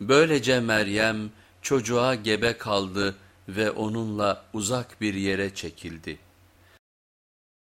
Böylece Meryem çocuğa gebe kaldı ve onunla uzak bir yere çekildi.